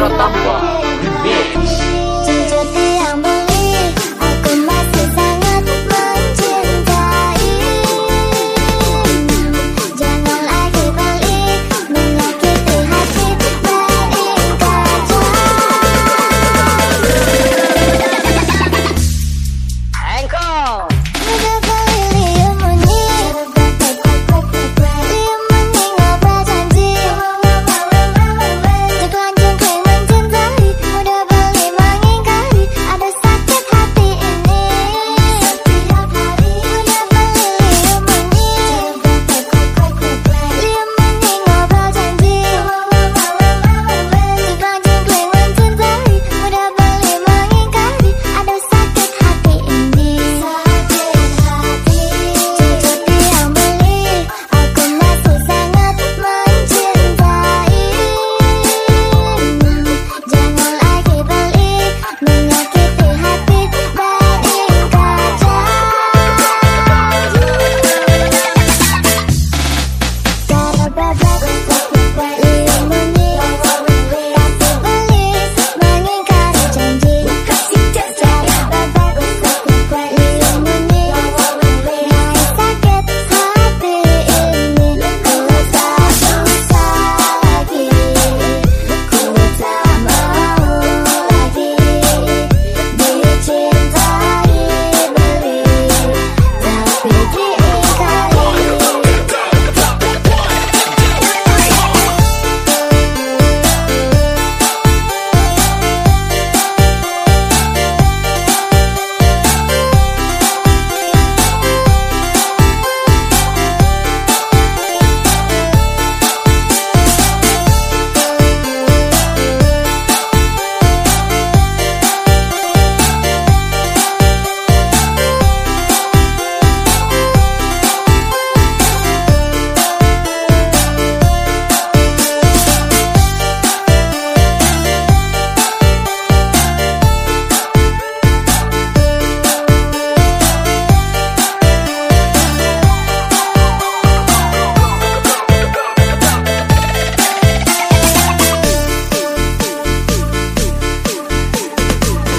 Tambah.